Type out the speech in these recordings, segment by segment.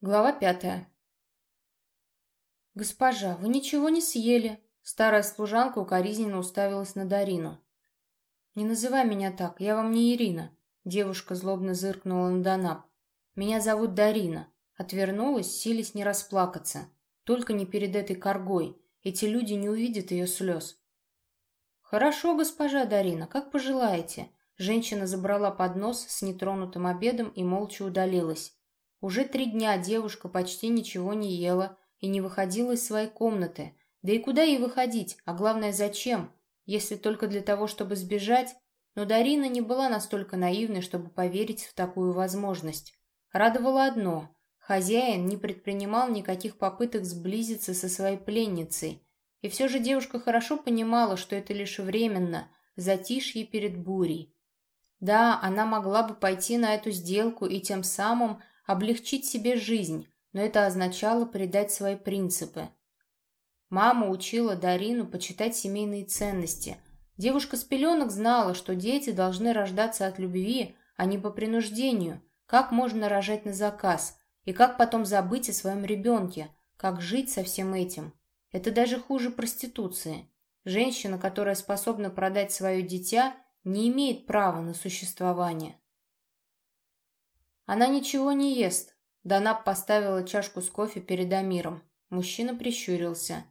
Глава пятая. «Госпожа, вы ничего не съели?» Старая служанка укоризненно уставилась на Дарину. «Не называй меня так, я вам не Ирина», девушка злобно зыркнула на Донап. «Меня зовут Дарина». Отвернулась, сились не расплакаться. Только не перед этой коргой. Эти люди не увидят ее слез. «Хорошо, госпожа Дарина, как пожелаете». Женщина забрала поднос с нетронутым обедом и молча удалилась. Уже три дня девушка почти ничего не ела и не выходила из своей комнаты. Да и куда ей выходить, а главное зачем, если только для того, чтобы сбежать? Но Дарина не была настолько наивной, чтобы поверить в такую возможность. Радовало одно – хозяин не предпринимал никаких попыток сблизиться со своей пленницей. И все же девушка хорошо понимала, что это лишь временно, затишье перед бурей. Да, она могла бы пойти на эту сделку и тем самым облегчить себе жизнь, но это означало предать свои принципы. Мама учила Дарину почитать семейные ценности. Девушка с пеленок знала, что дети должны рождаться от любви, а не по принуждению, как можно рожать на заказ, и как потом забыть о своем ребенке, как жить со всем этим. Это даже хуже проституции. Женщина, которая способна продать свое дитя, не имеет права на существование. Она ничего не ест. Данаб поставила чашку с кофе перед Амиром. Мужчина прищурился.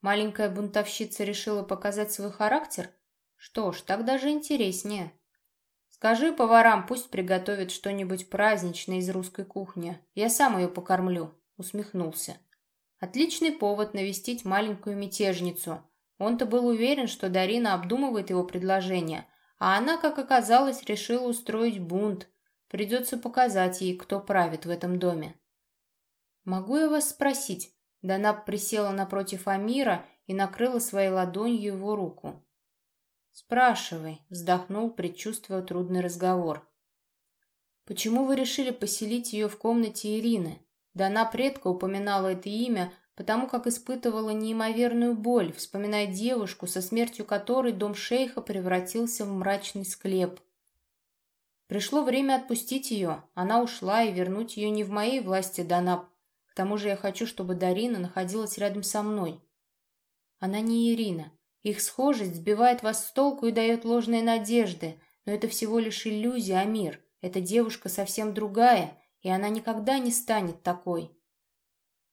Маленькая бунтовщица решила показать свой характер? Что ж, так даже интереснее. Скажи поварам, пусть приготовят что-нибудь праздничное из русской кухни. Я сам ее покормлю, усмехнулся. Отличный повод навестить маленькую мятежницу. Он-то был уверен, что Дарина обдумывает его предложение, а она, как оказалось, решила устроить бунт, Придется показать ей, кто правит в этом доме. «Могу я вас спросить?» Данаб присела напротив Амира и накрыла своей ладонью его руку. «Спрашивай», — вздохнул, предчувствуя трудный разговор. «Почему вы решили поселить ее в комнате Ирины?» Дана предка упоминала это имя, потому как испытывала неимоверную боль, вспоминая девушку, со смертью которой дом шейха превратился в мрачный склеп. Пришло время отпустить ее. Она ушла, и вернуть ее не в моей власти, Данаб. К тому же я хочу, чтобы Дарина находилась рядом со мной. Она не Ирина. Их схожесть сбивает вас с толку и дает ложные надежды, но это всего лишь иллюзия, Амир. Эта девушка совсем другая, и она никогда не станет такой.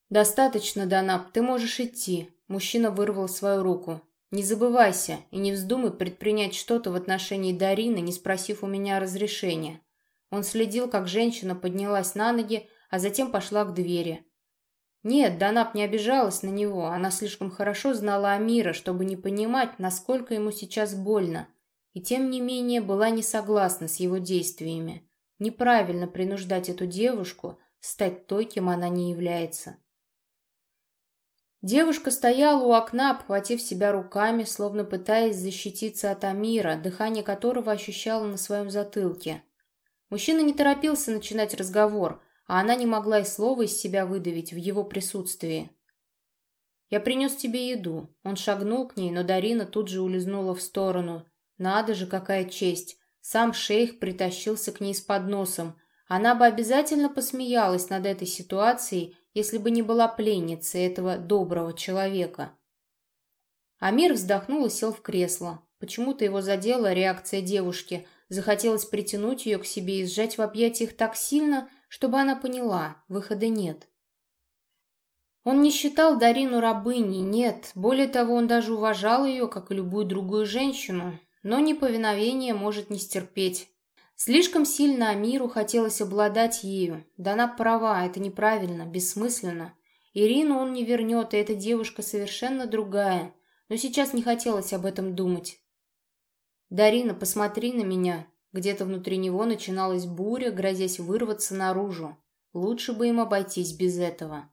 «Достаточно, Данаб, ты можешь идти». Мужчина вырвал свою руку. Не забывайся и не вздумай предпринять что-то в отношении Дарины, не спросив у меня разрешения. Он следил, как женщина поднялась на ноги, а затем пошла к двери. Нет, Данаб не обижалась на него, она слишком хорошо знала Амира, чтобы не понимать, насколько ему сейчас больно, и тем не менее была не согласна с его действиями. Неправильно принуждать эту девушку стать той, кем она не является. Девушка стояла у окна, обхватив себя руками, словно пытаясь защититься от Амира, дыхание которого ощущала на своем затылке. Мужчина не торопился начинать разговор, а она не могла и слова из себя выдавить в его присутствии. «Я принес тебе еду». Он шагнул к ней, но Дарина тут же улизнула в сторону. «Надо же, какая честь!» Сам шейх притащился к ней с подносом. Она бы обязательно посмеялась над этой ситуацией, если бы не была пленницей этого доброго человека. Амир вздохнул и сел в кресло. Почему-то его задела реакция девушки. Захотелось притянуть ее к себе и сжать в объятиях так сильно, чтобы она поняла, выхода нет. Он не считал Дарину рабыней, нет. Более того, он даже уважал ее, как и любую другую женщину. Но неповиновение может не стерпеть. Слишком сильно Амиру хотелось обладать ею. Да она права, это неправильно, бессмысленно. Ирину он не вернет, и эта девушка совершенно другая. Но сейчас не хотелось об этом думать. «Дарина, посмотри на меня». Где-то внутри него начиналась буря, грозясь вырваться наружу. Лучше бы им обойтись без этого.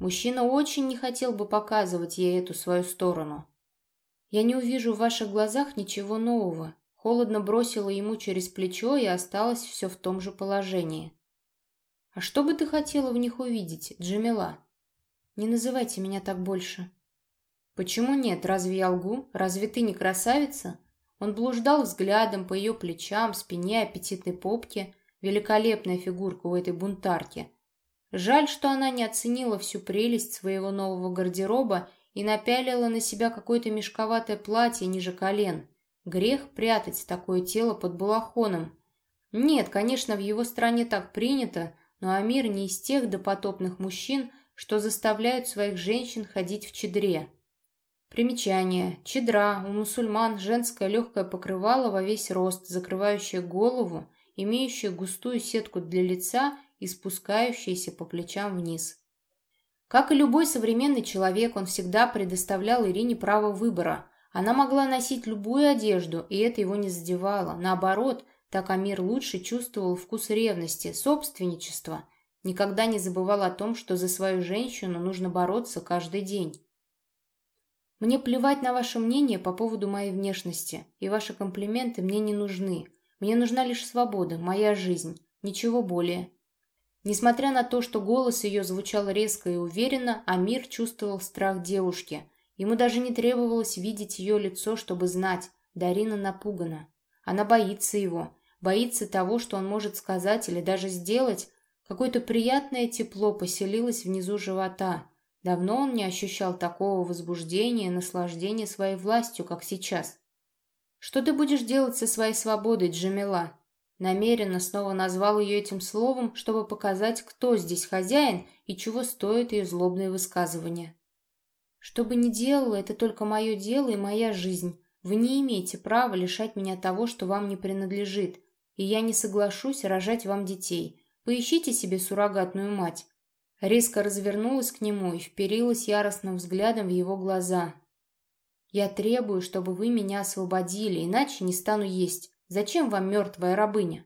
Мужчина очень не хотел бы показывать ей эту свою сторону. «Я не увижу в ваших глазах ничего нового», Холодно бросила ему через плечо и осталась все в том же положении. «А что бы ты хотела в них увидеть, Джамила?» «Не называйте меня так больше». «Почему нет? Разве я лгу? Разве ты не красавица?» Он блуждал взглядом по ее плечам, спине, аппетитной попке. Великолепная фигурка у этой бунтарки. Жаль, что она не оценила всю прелесть своего нового гардероба и напялила на себя какое-то мешковатое платье ниже колен. Грех прятать такое тело под балахоном. Нет, конечно, в его стране так принято, но Амир не из тех допотопных мужчин, что заставляют своих женщин ходить в чедре. Примечание. Чедра. У мусульман женское легкое покрывало во весь рост, закрывающее голову, имеющее густую сетку для лица и спускающееся по плечам вниз. Как и любой современный человек, он всегда предоставлял Ирине право выбора. Она могла носить любую одежду, и это его не задевало. Наоборот, так Амир лучше чувствовал вкус ревности, собственничества. Никогда не забывал о том, что за свою женщину нужно бороться каждый день. Мне плевать на ваше мнение по поводу моей внешности, и ваши комплименты мне не нужны. Мне нужна лишь свобода, моя жизнь, ничего более. Несмотря на то, что голос ее звучал резко и уверенно, Амир чувствовал страх девушки. Ему даже не требовалось видеть ее лицо, чтобы знать, Дарина напугана. Она боится его, боится того, что он может сказать или даже сделать. Какое-то приятное тепло поселилось внизу живота – Давно он не ощущал такого возбуждения и наслаждения своей властью, как сейчас. «Что ты будешь делать со своей свободой, Джамила?» Намеренно снова назвал ее этим словом, чтобы показать, кто здесь хозяин и чего стоит ее злобные высказывания. «Что бы ни делала, это только мое дело и моя жизнь. Вы не имеете права лишать меня того, что вам не принадлежит, и я не соглашусь рожать вам детей. Поищите себе суррогатную мать. Резко развернулась к нему и вперилась яростным взглядом в его глаза. «Я требую, чтобы вы меня освободили, иначе не стану есть. Зачем вам мертвая рабыня?»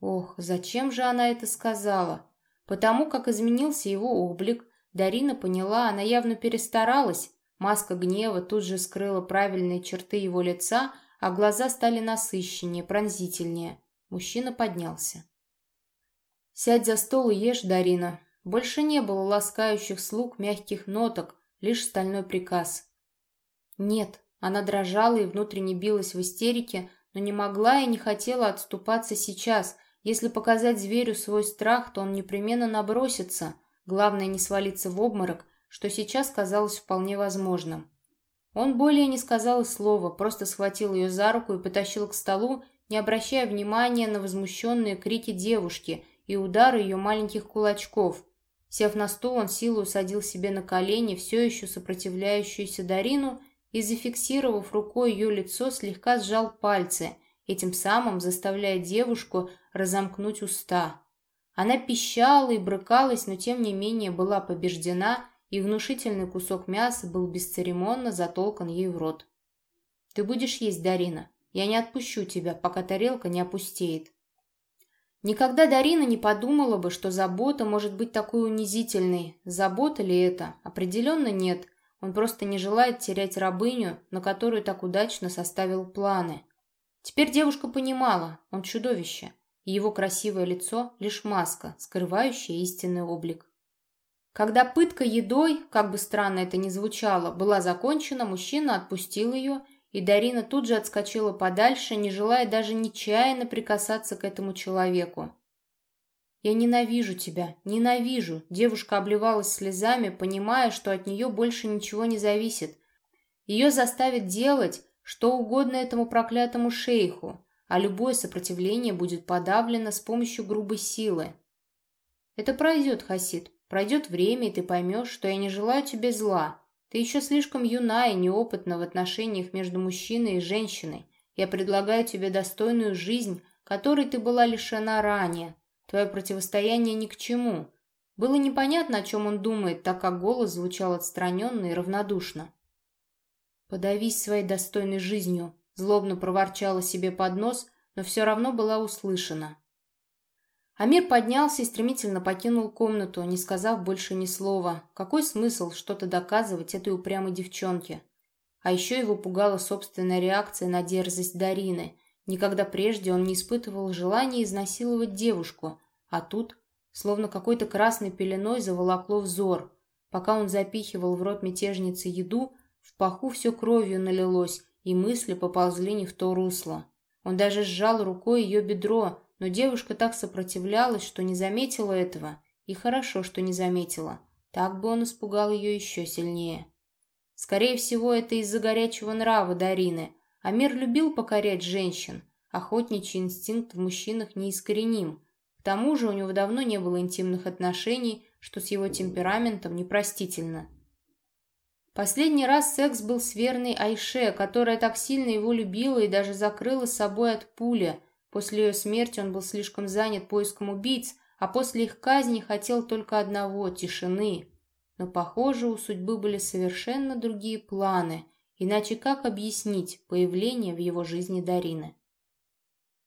Ох, зачем же она это сказала? Потому как изменился его облик, Дарина поняла, она явно перестаралась. Маска гнева тут же скрыла правильные черты его лица, а глаза стали насыщеннее, пронзительнее. Мужчина поднялся. «Сядь за стол и ешь, Дарина. Больше не было ласкающих слуг мягких ноток, лишь стальной приказ. Нет, она дрожала и внутренне билась в истерике, но не могла и не хотела отступаться сейчас. Если показать зверю свой страх, то он непременно набросится. Главное не свалиться в обморок, что сейчас казалось вполне возможным. Он более не сказал и слова, просто схватил ее за руку и потащил к столу, не обращая внимания на возмущенные крики девушки и удары ее маленьких кулачков – Сев на стул, он силу усадил себе на колени все еще сопротивляющуюся Дарину и, зафиксировав рукой ее лицо, слегка сжал пальцы, этим самым заставляя девушку разомкнуть уста. Она пищала и брыкалась, но тем не менее была побеждена, и внушительный кусок мяса был бесцеремонно затолкан ей в рот. «Ты будешь есть, Дарина. Я не отпущу тебя, пока тарелка не опустеет». Никогда Дарина не подумала бы, что забота может быть такой унизительной. Забота ли это? Определенно нет. Он просто не желает терять рабыню, на которую так удачно составил планы. Теперь девушка понимала, он чудовище, его красивое лицо – лишь маска, скрывающая истинный облик. Когда пытка едой, как бы странно это ни звучало, была закончена, мужчина отпустил ее – и Дарина тут же отскочила подальше, не желая даже нечаянно прикасаться к этому человеку. «Я ненавижу тебя, ненавижу!» Девушка обливалась слезами, понимая, что от нее больше ничего не зависит. Ее заставит делать что угодно этому проклятому шейху, а любое сопротивление будет подавлено с помощью грубой силы. «Это пройдет, Хасид, пройдет время, и ты поймешь, что я не желаю тебе зла. Ты еще слишком юна и неопытна в отношениях между мужчиной и женщиной. Я предлагаю тебе достойную жизнь, которой ты была лишена ранее. Твое противостояние ни к чему. Было непонятно, о чем он думает, так как голос звучал отстраненно и равнодушно. «Подавись своей достойной жизнью», — злобно проворчала себе под нос, но все равно была услышана. Амир поднялся и стремительно покинул комнату, не сказав больше ни слова. Какой смысл что-то доказывать этой упрямой девчонке? А еще его пугала собственная реакция на дерзость Дарины. Никогда прежде он не испытывал желания изнасиловать девушку, а тут, словно какой-то красной пеленой, заволокло взор. Пока он запихивал в рот мятежницы еду, в паху все кровью налилось, и мысли поползли не в то русло. Он даже сжал рукой ее бедро, но девушка так сопротивлялась, что не заметила этого, И хорошо, что не заметила. Так бы он испугал ее еще сильнее. Скорее всего, это из-за горячего нрава Дарины. Амир любил покорять женщин. Охотничий инстинкт в мужчинах неискореним. К тому же у него давно не было интимных отношений, что с его темпераментом непростительно. Последний раз секс был с верной Айше, которая так сильно его любила и даже закрыла собой от пули. После ее смерти он был слишком занят поиском убийц, а после их казни хотел только одного — тишины. Но, похоже, у судьбы были совершенно другие планы, иначе как объяснить появление в его жизни Дарины?